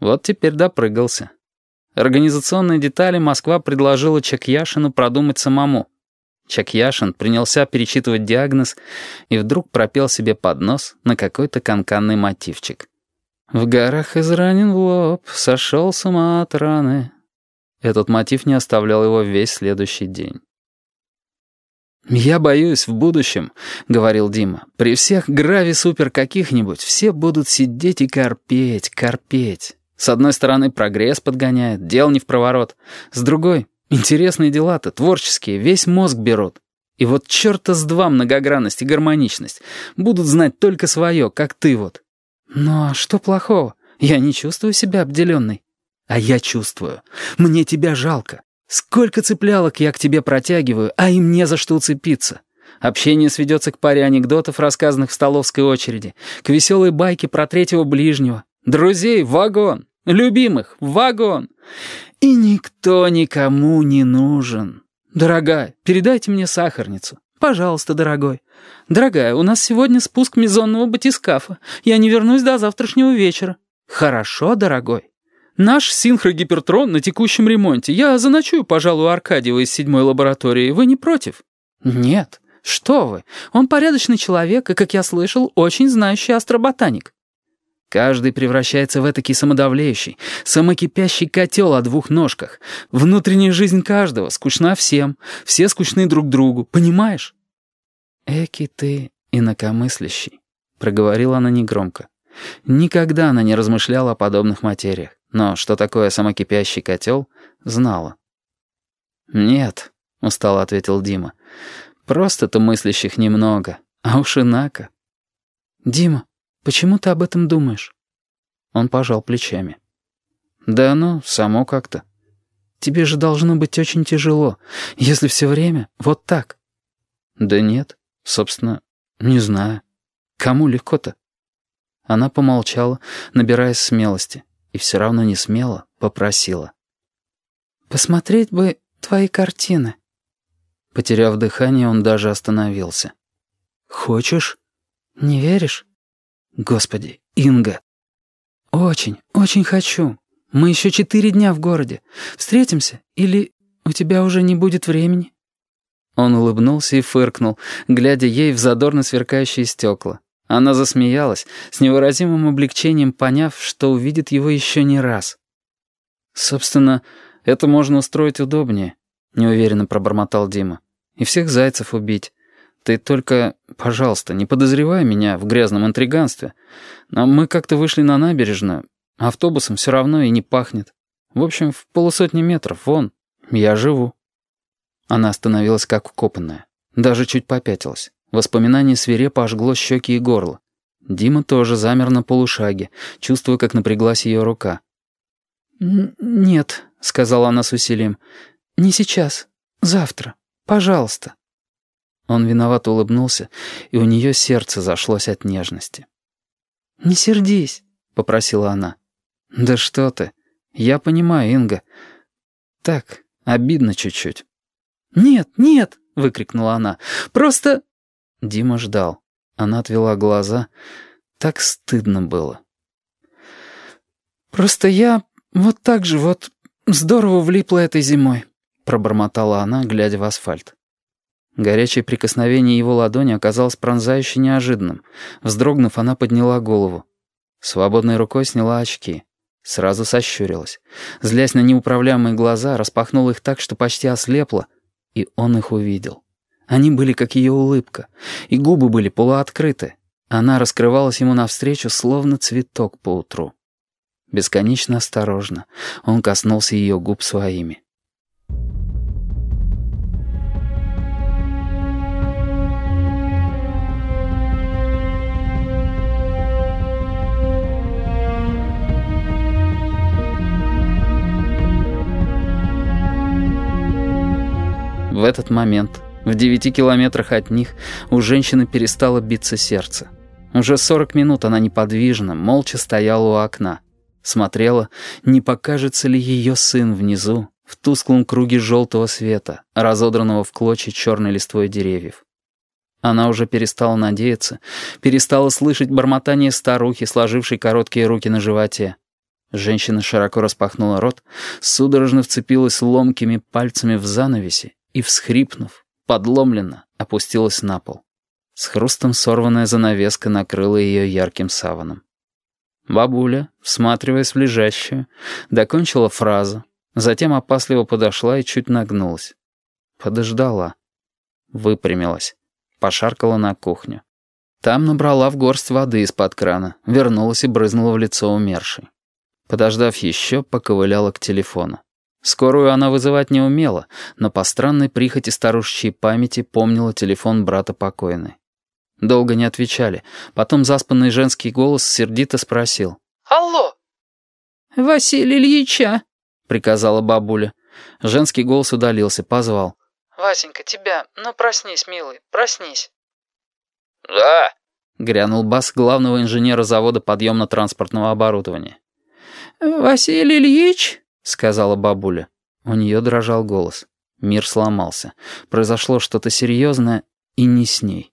Вот теперь допрыгался. Организационные детали Москва предложила Чакьяшину продумать самому. Чакьяшин принялся перечитывать диагноз и вдруг пропел себе под нос на какой-то канканный мотивчик. «В горах изранен в лоб, сошел с ума от раны». Этот мотив не оставлял его весь следующий день. «Я боюсь, в будущем, — говорил Дима, — при всех грави-супер каких-нибудь все будут сидеть и корпеть, корпеть. С одной стороны, прогресс подгоняет, дел не в проворот. С другой, интересные дела-то, творческие, весь мозг берут. И вот черта с два многогранность и гармоничность. Будут знать только свое, как ты вот. Ну а что плохого? Я не чувствую себя обделенной. А я чувствую. Мне тебя жалко. Сколько цеплялок я к тебе протягиваю, а им не за что уцепиться. Общение сведется к паре анекдотов, рассказанных в столовской очереди, к веселой байке про третьего ближнего. Друзей вагон, любимых в вагон. И никто никому не нужен. Дорогая, передайте мне сахарницу. Пожалуйста, дорогой. Дорогая, у нас сегодня спуск мезонного батискафа. Я не вернусь до завтрашнего вечера. Хорошо, дорогой. «Наш синхрогипертрон на текущем ремонте. Я заночую, пожалуй, у Аркадьева из седьмой лаборатории. Вы не против?» «Нет. Что вы. Он порядочный человек и, как я слышал, очень знающий астроботаник». Каждый превращается в этакий самодавлеющий, самокипящий котел о двух ножках. Внутренняя жизнь каждого скучна всем, все скучны друг другу, понимаешь? «Эки ты инакомыслящий», — проговорила она негромко. Никогда она не размышляла о подобных материях но что такое самокипящий котел, знала. «Нет», — устало ответил Дима, — «просто-то мыслящих немного, а уж инако». «Дима, почему ты об этом думаешь?» Он пожал плечами. «Да ну, само как-то. Тебе же должно быть очень тяжело, если все время вот так». «Да нет, собственно, не знаю. Кому легко-то?» Она помолчала, набираясь смелости и все равно не смело попросила. «Посмотреть бы твои картины». Потеряв дыхание, он даже остановился. «Хочешь? Не веришь? Господи, Инга!» «Очень, очень хочу. Мы еще четыре дня в городе. Встретимся? Или у тебя уже не будет времени?» Он улыбнулся и фыркнул, глядя ей в задорно сверкающие стекла. Она засмеялась, с невыразимым облегчением поняв, что увидит его еще не раз. «Собственно, это можно устроить удобнее», — неуверенно пробормотал Дима. «И всех зайцев убить. Ты только, пожалуйста, не подозревай меня в грязном интриганстве. Но мы как-то вышли на набережную, автобусом все равно и не пахнет. В общем, в полусотни метров, вон, я живу». Она остановилась как укопанная, даже чуть попятилась. Воспоминание свирепо ожгло щеки и горло. Дима тоже замер на полушаге, чувствуя, как напряглась ее рука. «Нет», — сказала она с усилием, — «не сейчас. Завтра. Пожалуйста». Он виновато улыбнулся, и у нее сердце зашлось от нежности. «Не сердись», — попросила она. «Да что ты. Я понимаю, Инга. Так, обидно чуть-чуть». «Нет, нет», — выкрикнула она. «Просто...» Дима ждал. Она отвела глаза. Так стыдно было. «Просто я вот так же вот здорово влипла этой зимой», пробормотала она, глядя в асфальт. Горячее прикосновение его ладони оказалось пронзающе неожиданным. Вздрогнув, она подняла голову. Свободной рукой сняла очки. Сразу сощурилась. Злясь на неуправляемые глаза, распахнула их так, что почти ослепла, и он их увидел. Они были как ее улыбка, и губы были полуоткрыты. Она раскрывалась ему навстречу, словно цветок по утру. Бесконечно осторожно он коснулся ее губ своими. Этот момент в девяти километрах от них у женщины перестало биться сердце. Уже сорок минут она неподвижно, молча стояла у окна. Смотрела, не покажется ли ее сын внизу, в тусклом круге желтого света, разодранного в клочья черной листвой деревьев. Она уже перестала надеяться, перестала слышать бормотание старухи, сложившей короткие руки на животе. Женщина широко распахнула рот, судорожно вцепилась ломкими пальцами в занавеси и, всхрипнув, подломленно опустилась на пол. С хрустом сорванная занавеска накрыла ее ярким саваном. Бабуля, всматриваясь в лежащую, докончила фразу, затем опасливо подошла и чуть нагнулась. Подождала. Выпрямилась. Пошаркала на кухню. Там набрала в горсть воды из-под крана, вернулась и брызнула в лицо умершей. Подождав еще, поковыляла к телефону. Скорую она вызывать не умела, но по странной прихоти старушечьей памяти помнила телефон брата покойной. Долго не отвечали. Потом заспанный женский голос сердито спросил. «Алло!» «Василий Ильича!» — приказала бабуля. Женский голос удалился, позвал. «Васенька, тебя. Ну, проснись, милый, проснись». «Да!» — грянул бас главного инженера завода подъемно-транспортного оборудования. «Василий Ильич?» — сказала бабуля. У нее дрожал голос. Мир сломался. Произошло что-то серьезное и не с ней.